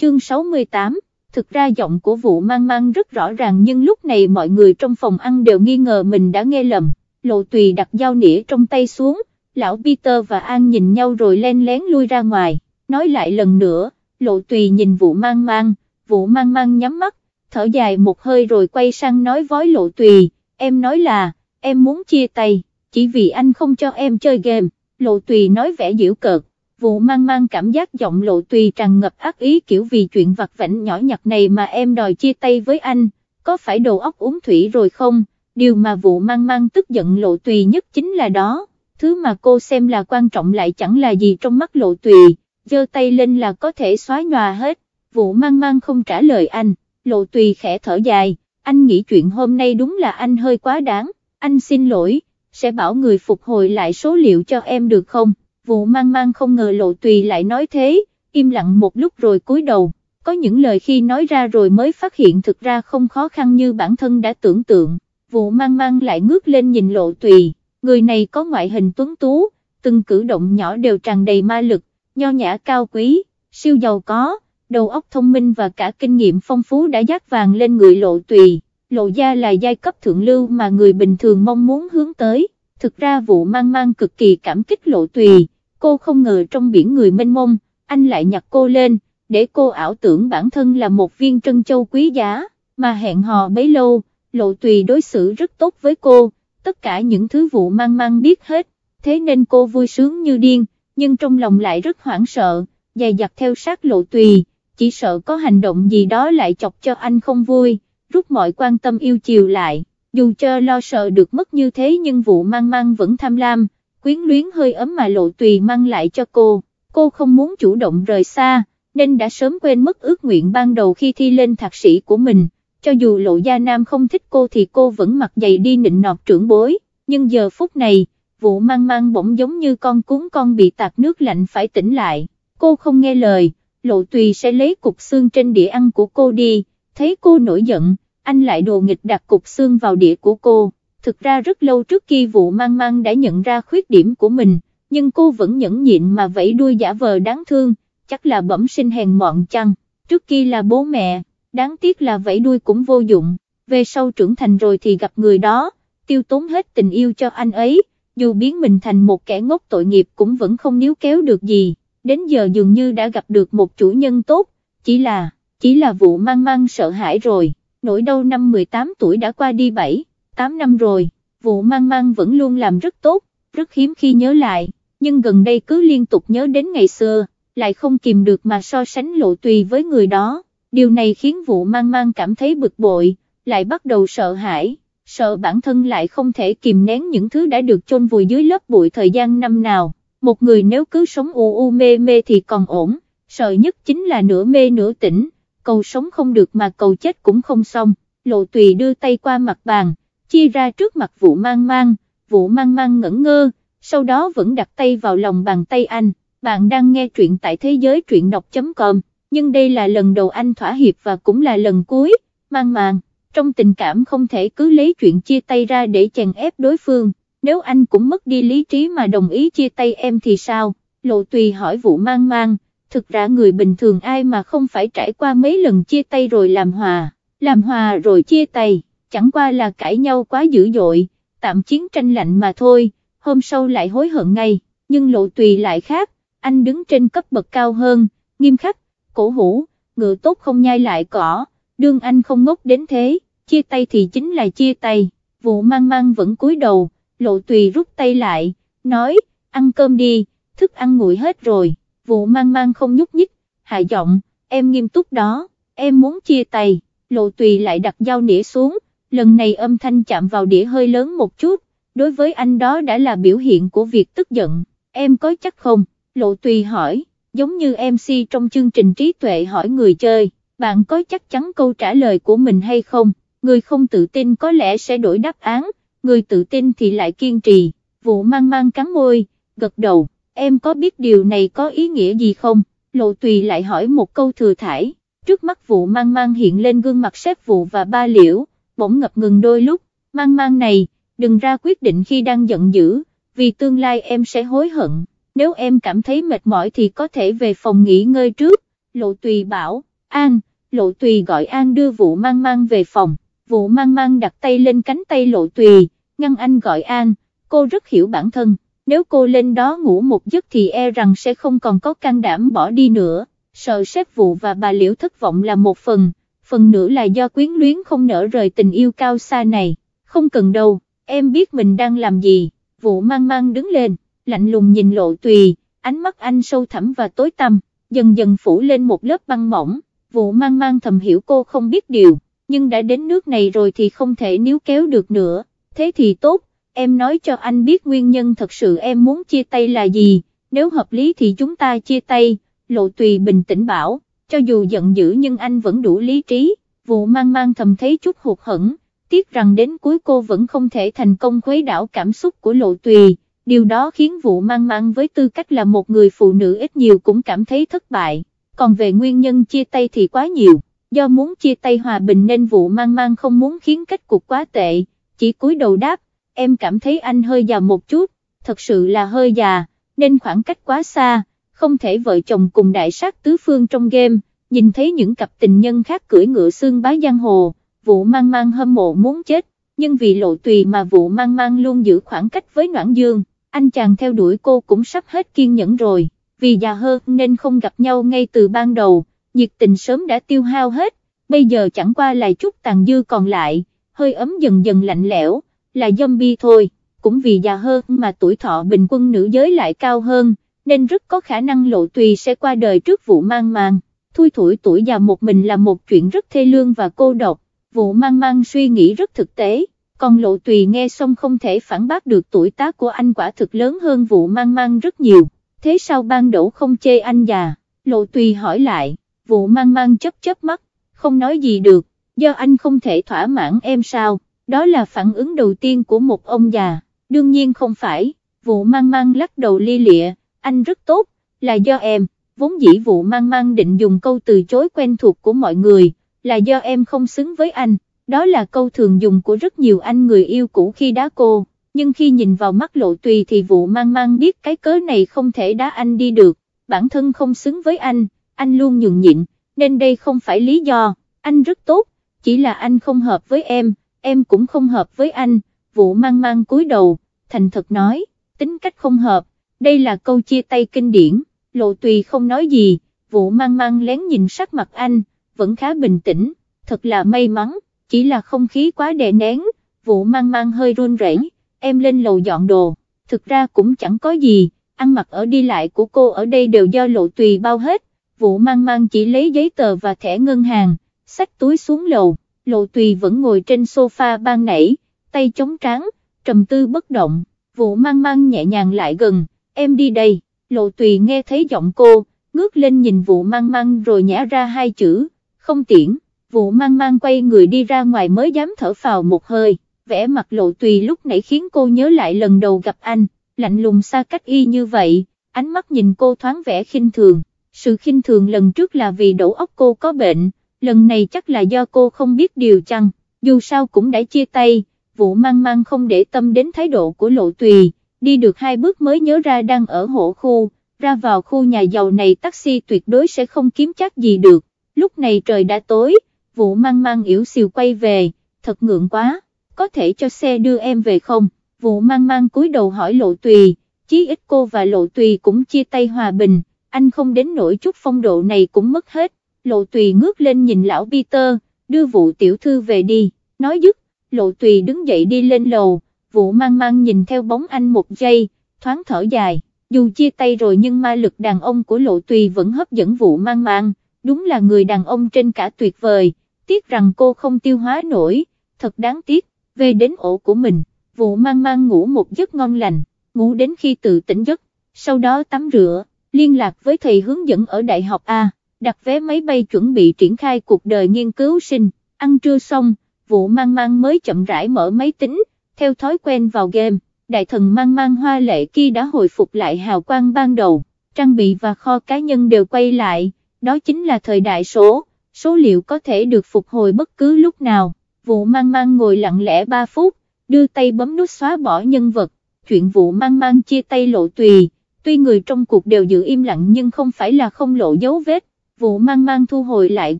chương 68, thực ra giọng của vụ mang mang rất rõ ràng nhưng lúc này mọi người trong phòng ăn đều nghi ngờ mình đã nghe lầm, lộ tùy đặt dao nĩa trong tay xuống, lão Peter và An nhìn nhau rồi len lén lui ra ngoài, nói lại lần nữa, lộ tùy nhìn vụ mang mang, vụ mang mang nhắm mắt, thở dài một hơi rồi quay sang nói với lộ tùy, em nói là, em muốn chia tay, chỉ vì anh không cho em chơi game, lộ tùy nói vẻ giễu cợt, vụ mang mang cảm giác giọng lộ tùy tràn ngập ác ý kiểu vì chuyện vặt vảnh nhỏ nhặt này mà em đòi chia tay với anh, có phải đầu óc uống thủy rồi không, điều mà vụ mang mang tức giận lộ tùy nhất chính là đó, thứ mà cô xem là quan trọng lại chẳng là gì trong mắt lộ tùy, giơ tay lên là có thể xóa nhòa hết, vụ mang mang không trả lời anh, lộ tùy khẽ thở dài, anh nghĩ chuyện hôm nay đúng là anh hơi quá đáng, anh xin lỗi, sẽ bảo người phục hồi lại số liệu cho em được không? Vụ mang mang không ngờ lộ tùy lại nói thế, im lặng một lúc rồi cúi đầu, có những lời khi nói ra rồi mới phát hiện thực ra không khó khăn như bản thân đã tưởng tượng, vụ mang mang lại ngước lên nhìn lộ tùy, người này có ngoại hình tuấn tú, từng cử động nhỏ đều tràn đầy ma lực, nho nhã cao quý, siêu giàu có, đầu óc thông minh và cả kinh nghiệm phong phú đã dát vàng lên người lộ tùy, lộ gia là giai cấp thượng lưu mà người bình thường mong muốn hướng tới, thực ra vụ mang mang cực kỳ cảm kích lộ tùy cô không ngờ trong biển người mênh mông, anh lại nhặt cô lên, để cô ảo tưởng bản thân là một viên trân châu quý giá, mà hẹn hò bấy lâu, lộ tùy đối xử rất tốt với cô, tất cả những thứ vụ mang mang biết hết, thế nên cô vui sướng như điên, nhưng trong lòng lại rất hoảng sợ, dày dặt theo sát lộ tùy, chỉ sợ có hành động gì đó lại chọc cho anh không vui, rút mọi quan tâm yêu chiều lại, dù cho lo sợ được mất như thế nhưng vụ mang mang vẫn tham lam quyến luyến hơi ấm mà lộ tùy mang lại cho cô, cô không muốn chủ động rời xa, nên đã sớm quên mất ước nguyện ban đầu khi thi lên thạc sĩ của mình, cho dù lộ gia nam không thích cô thì cô vẫn mặc giày đi nịnh nọt trưởng bối, nhưng giờ phút này, vụ mang mang bỗng giống như con cún con bị tạt nước lạnh phải tỉnh lại, cô không nghe lời, lộ tùy sẽ lấy cục xương trên đĩa ăn của cô đi, thấy cô nổi giận, anh lại đồ nghịch đặt cục xương vào đĩa của cô thực ra rất lâu trước khi vụ mang mang đã nhận ra khuyết điểm của mình, nhưng cô vẫn nhẫn nhịn mà vẫy đuôi giả vờ đáng thương, chắc là bẩm sinh hèn mọn chăng, trước kia là bố mẹ, đáng tiếc là vẫy đuôi cũng vô dụng, về sau trưởng thành rồi thì gặp người đó, tiêu tốn hết tình yêu cho anh ấy, dù biến mình thành một kẻ ngốc tội nghiệp cũng vẫn không níu kéo được gì, đến giờ dường như đã gặp được một chủ nhân tốt, chỉ là, chỉ là vụ mang mang sợ hãi rồi, nỗi đau năm 18 tuổi đã qua đi 7. 8 năm rồi, vụ mang mang vẫn luôn làm rất tốt, rất hiếm khi nhớ lại, nhưng gần đây cứ liên tục nhớ đến ngày xưa, lại không kìm được mà so sánh lộ tùy với người đó, điều này khiến vụ mang mang cảm thấy bực bội, lại bắt đầu sợ hãi, sợ bản thân lại không thể kìm nén những thứ đã được chôn vùi dưới lớp bụi thời gian năm nào, một người nếu cứ sống u u mê mê thì còn ổn, sợ nhất chính là nửa mê nửa tỉnh, cầu sống không được mà cầu chết cũng không xong, lộ tùy đưa tay qua mặt bàn, chia ra trước mặt vụ mang mang, vụ mang mang ngẩn ngơ, sau đó vẫn đặt tay vào lòng bàn tay anh, bạn đang nghe truyện tại thế giới truyện đọc.com, nhưng đây là lần đầu anh thỏa hiệp và cũng là lần cuối, mang màng, trong tình cảm không thể cứ lấy chuyện chia tay ra để chèn ép đối phương, nếu anh cũng mất đi lý trí mà đồng ý chia tay em thì sao, lộ tùy hỏi vụ mang mang, thực ra người bình thường ai mà không phải trải qua mấy lần chia tay rồi làm hòa, làm hòa rồi chia tay chẳng qua là cãi nhau quá dữ dội, tạm chiến tranh lạnh mà thôi, hôm sau lại hối hận ngay, nhưng lộ tùy lại khác, anh đứng trên cấp bậc cao hơn, nghiêm khắc, cổ hủ, ngựa tốt không nhai lại cỏ, đương anh không ngốc đến thế, chia tay thì chính là chia tay, vụ mang mang vẫn cúi đầu, lộ tùy rút tay lại, nói, ăn cơm đi, thức ăn nguội hết rồi, vụ mang mang không nhúc nhích, hạ giọng, em nghiêm túc đó, em muốn chia tay, lộ tùy lại đặt dao nĩa xuống, lần này âm thanh chạm vào đĩa hơi lớn một chút, đối với anh đó đã là biểu hiện của việc tức giận, em có chắc không, lộ tùy hỏi, giống như MC trong chương trình trí tuệ hỏi người chơi, bạn có chắc chắn câu trả lời của mình hay không, người không tự tin có lẽ sẽ đổi đáp án, người tự tin thì lại kiên trì, vụ mang mang cắn môi, gật đầu, em có biết điều này có ý nghĩa gì không, lộ tùy lại hỏi một câu thừa thải, trước mắt vụ mang mang hiện lên gương mặt sếp vụ và ba liễu, bỗng ngập ngừng đôi lúc, mang mang này, đừng ra quyết định khi đang giận dữ, vì tương lai em sẽ hối hận, nếu em cảm thấy mệt mỏi thì có thể về phòng nghỉ ngơi trước, lộ tùy bảo, An, lộ tùy gọi An đưa vụ mang mang về phòng, vụ mang mang đặt tay lên cánh tay lộ tùy, ngăn anh gọi An, cô rất hiểu bản thân, nếu cô lên đó ngủ một giấc thì e rằng sẽ không còn có can đảm bỏ đi nữa, sợ sếp vụ và bà liễu thất vọng là một phần, phần nữa là do quyến luyến không nở rời tình yêu cao xa này, không cần đâu, em biết mình đang làm gì, vụ mang mang đứng lên, lạnh lùng nhìn lộ tùy, ánh mắt anh sâu thẳm và tối tăm, dần dần phủ lên một lớp băng mỏng, vụ mang mang thầm hiểu cô không biết điều, nhưng đã đến nước này rồi thì không thể níu kéo được nữa, thế thì tốt, em nói cho anh biết nguyên nhân thật sự em muốn chia tay là gì, nếu hợp lý thì chúng ta chia tay, lộ tùy bình tĩnh bảo, cho dù giận dữ nhưng anh vẫn đủ lý trí, vụ mang mang thầm thấy chút hụt hẫng, tiếc rằng đến cuối cô vẫn không thể thành công khuấy đảo cảm xúc của lộ tùy, điều đó khiến vụ mang mang với tư cách là một người phụ nữ ít nhiều cũng cảm thấy thất bại, còn về nguyên nhân chia tay thì quá nhiều, do muốn chia tay hòa bình nên vụ mang mang không muốn khiến kết cục quá tệ, chỉ cúi đầu đáp, em cảm thấy anh hơi già một chút, thật sự là hơi già, nên khoảng cách quá xa, không thể vợ chồng cùng đại sát tứ phương trong game, nhìn thấy những cặp tình nhân khác cưỡi ngựa xương bá giang hồ, vụ mang mang hâm mộ muốn chết, nhưng vì lộ tùy mà vụ mang mang luôn giữ khoảng cách với Noãn Dương, anh chàng theo đuổi cô cũng sắp hết kiên nhẫn rồi, vì già hơn nên không gặp nhau ngay từ ban đầu, nhiệt tình sớm đã tiêu hao hết, bây giờ chẳng qua là chút tàn dư còn lại, hơi ấm dần dần lạnh lẽo, là zombie thôi, cũng vì già hơn mà tuổi thọ bình quân nữ giới lại cao hơn, nên rất có khả năng lộ tùy sẽ qua đời trước vụ mang mang, thui thủi tuổi già một mình là một chuyện rất thê lương và cô độc, vụ mang mang suy nghĩ rất thực tế, còn lộ tùy nghe xong không thể phản bác được tuổi tác của anh quả thực lớn hơn vụ mang mang rất nhiều, thế sao ban đổ không chê anh già, lộ tùy hỏi lại, vụ mang mang chấp chấp mắt, không nói gì được, do anh không thể thỏa mãn em sao, đó là phản ứng đầu tiên của một ông già, đương nhiên không phải, vụ mang mang lắc đầu li lịa, anh rất tốt, là do em, vốn dĩ vụ mang mang định dùng câu từ chối quen thuộc của mọi người, là do em không xứng với anh, đó là câu thường dùng của rất nhiều anh người yêu cũ khi đá cô, nhưng khi nhìn vào mắt lộ tùy thì vụ mang mang biết cái cớ này không thể đá anh đi được, bản thân không xứng với anh, anh luôn nhường nhịn, nên đây không phải lý do, anh rất tốt, chỉ là anh không hợp với em, em cũng không hợp với anh, vụ mang mang cúi đầu, thành thật nói, tính cách không hợp, đây là câu chia tay kinh điển, lộ tùy không nói gì, vụ mang mang lén nhìn sắc mặt anh, vẫn khá bình tĩnh, thật là may mắn, chỉ là không khí quá đè nén, vụ mang mang hơi run rẩy, em lên lầu dọn đồ, thực ra cũng chẳng có gì, ăn mặc ở đi lại của cô ở đây đều do lộ tùy bao hết, vụ mang mang chỉ lấy giấy tờ và thẻ ngân hàng, xách túi xuống lầu, lộ tùy vẫn ngồi trên sofa ban nãy, tay chống trán, trầm tư bất động, vụ mang mang nhẹ nhàng lại gần, em đi đây, lộ tùy nghe thấy giọng cô, ngước lên nhìn vụ mang mang rồi nhả ra hai chữ, không tiễn, vụ mang mang quay người đi ra ngoài mới dám thở phào một hơi, vẻ mặt lộ tùy lúc nãy khiến cô nhớ lại lần đầu gặp anh, lạnh lùng xa cách y như vậy, ánh mắt nhìn cô thoáng vẻ khinh thường, sự khinh thường lần trước là vì đổ óc cô có bệnh, lần này chắc là do cô không biết điều chăng, dù sao cũng đã chia tay, vụ mang mang không để tâm đến thái độ của lộ tùy, đi được hai bước mới nhớ ra đang ở hộ khu, ra vào khu nhà giàu này taxi tuyệt đối sẽ không kiếm chắc gì được, lúc này trời đã tối, vụ mang mang yếu xìu quay về, thật ngượng quá, có thể cho xe đưa em về không, vụ mang mang cúi đầu hỏi lộ tùy, chí ít cô và lộ tùy cũng chia tay hòa bình, anh không đến nỗi chút phong độ này cũng mất hết, lộ tùy ngước lên nhìn lão Peter, đưa vụ tiểu thư về đi, nói dứt, lộ tùy đứng dậy đi lên lầu, vụ mang mang nhìn theo bóng anh một giây, thoáng thở dài, dù chia tay rồi nhưng ma lực đàn ông của lộ tùy vẫn hấp dẫn vụ mang mang, đúng là người đàn ông trên cả tuyệt vời, tiếc rằng cô không tiêu hóa nổi, thật đáng tiếc, về đến ổ của mình, vụ mang mang ngủ một giấc ngon lành, ngủ đến khi tự tỉnh giấc, sau đó tắm rửa, liên lạc với thầy hướng dẫn ở Đại học A, đặt vé máy bay chuẩn bị triển khai cuộc đời nghiên cứu sinh, ăn trưa xong, vụ mang mang mới chậm rãi mở máy tính, theo thói quen vào game, đại thần mang mang hoa lệ kia đã hồi phục lại hào quang ban đầu, trang bị và kho cá nhân đều quay lại, đó chính là thời đại số, số liệu có thể được phục hồi bất cứ lúc nào, vụ mang mang ngồi lặng lẽ 3 phút, đưa tay bấm nút xóa bỏ nhân vật, chuyện vụ mang mang chia tay lộ tùy, tuy người trong cuộc đều giữ im lặng nhưng không phải là không lộ dấu vết, vụ mang mang thu hồi lại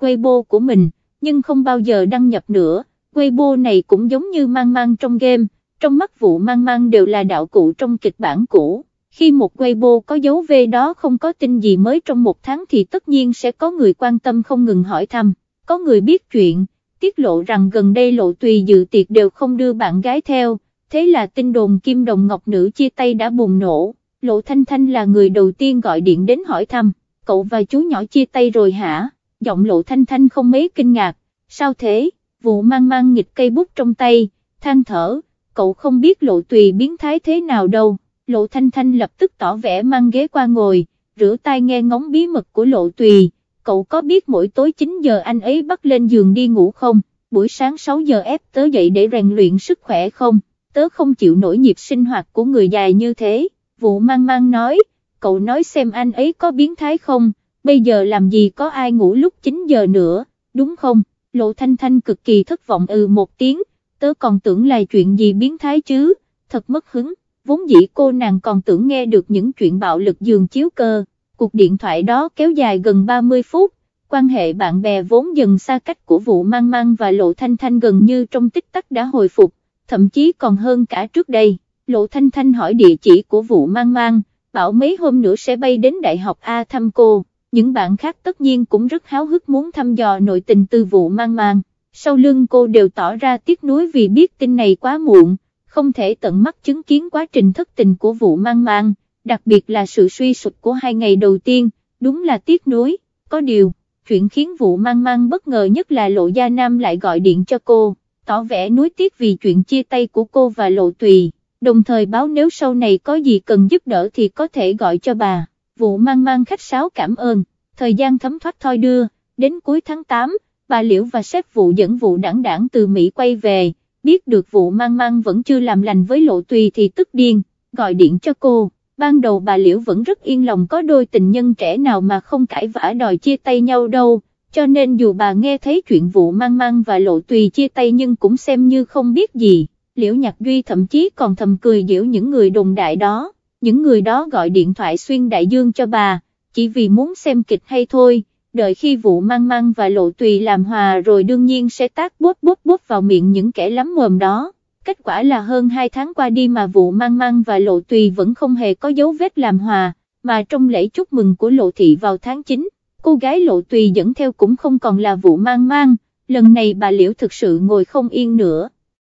Weibo của mình, nhưng không bao giờ đăng nhập nữa, Weibo này cũng giống như mang mang trong game, trong mắt vụ mang mang đều là đạo cụ trong kịch bản cũ. Khi một Weibo có dấu V đó không có tin gì mới trong một tháng thì tất nhiên sẽ có người quan tâm không ngừng hỏi thăm, có người biết chuyện, tiết lộ rằng gần đây lộ tùy dự tiệc đều không đưa bạn gái theo, thế là tin đồn Kim Đồng Ngọc Nữ chia tay đã bùng nổ, lộ thanh thanh là người đầu tiên gọi điện đến hỏi thăm, cậu và chú nhỏ chia tay rồi hả, giọng lộ thanh thanh không mấy kinh ngạc, sao thế, vụ mang mang nghịch cây bút trong tay, than thở, cậu không biết lộ tùy biến thái thế nào đâu, lộ thanh thanh lập tức tỏ vẻ mang ghế qua ngồi, rửa tay nghe ngóng bí mật của lộ tùy, cậu có biết mỗi tối 9 giờ anh ấy bắt lên giường đi ngủ không, buổi sáng 6 giờ ép tớ dậy để rèn luyện sức khỏe không, tớ không chịu nổi nhịp sinh hoạt của người dài như thế, vụ mang mang nói, cậu nói xem anh ấy có biến thái không, bây giờ làm gì có ai ngủ lúc 9 giờ nữa, đúng không, lộ thanh thanh cực kỳ thất vọng ừ một tiếng, tớ còn tưởng là chuyện gì biến thái chứ, thật mất hứng, vốn dĩ cô nàng còn tưởng nghe được những chuyện bạo lực giường chiếu cơ, cuộc điện thoại đó kéo dài gần 30 phút, quan hệ bạn bè vốn dần xa cách của vụ mang mang và lộ thanh thanh gần như trong tích tắc đã hồi phục, thậm chí còn hơn cả trước đây, lộ thanh thanh hỏi địa chỉ của vụ mang mang, bảo mấy hôm nữa sẽ bay đến Đại học A thăm cô, những bạn khác tất nhiên cũng rất háo hức muốn thăm dò nội tình từ vụ mang mang, sau lưng cô đều tỏ ra tiếc nuối vì biết tin này quá muộn, không thể tận mắt chứng kiến quá trình thất tình của vụ mang mang, đặc biệt là sự suy sụp của hai ngày đầu tiên, đúng là tiếc nuối, có điều, chuyện khiến vụ mang mang bất ngờ nhất là Lộ Gia Nam lại gọi điện cho cô, tỏ vẻ nuối tiếc vì chuyện chia tay của cô và Lộ Tùy, đồng thời báo nếu sau này có gì cần giúp đỡ thì có thể gọi cho bà, vụ mang mang khách sáo cảm ơn, thời gian thấm thoát thoi đưa, đến cuối tháng 8, bà Liễu và sếp vụ dẫn vụ đảng đảng từ Mỹ quay về, biết được vụ mang mang vẫn chưa làm lành với Lộ Tùy thì tức điên, gọi điện cho cô ban đầu bà Liễu vẫn rất yên lòng có đôi tình nhân trẻ nào mà không cãi vã đòi chia tay nhau đâu, cho nên dù bà nghe thấy chuyện vụ mang mang và lộ tùy chia tay nhưng cũng xem như không biết gì, Liễu Nhạc Duy thậm chí còn thầm cười giễu những người đồng đại đó, những người đó gọi điện thoại xuyên đại dương cho bà, chỉ vì muốn xem kịch hay thôi, đợi khi vụ mang mang và lộ tùy làm hòa rồi đương nhiên sẽ tác bóp bóp bóp vào miệng những kẻ lắm mồm đó kết quả là hơn 2 tháng qua đi mà vụ mang mang và lộ tùy vẫn không hề có dấu vết làm hòa, mà trong lễ chúc mừng của lộ thị vào tháng 9, cô gái lộ tùy dẫn theo cũng không còn là vụ mang mang, lần này bà liễu thực sự ngồi không yên nữa.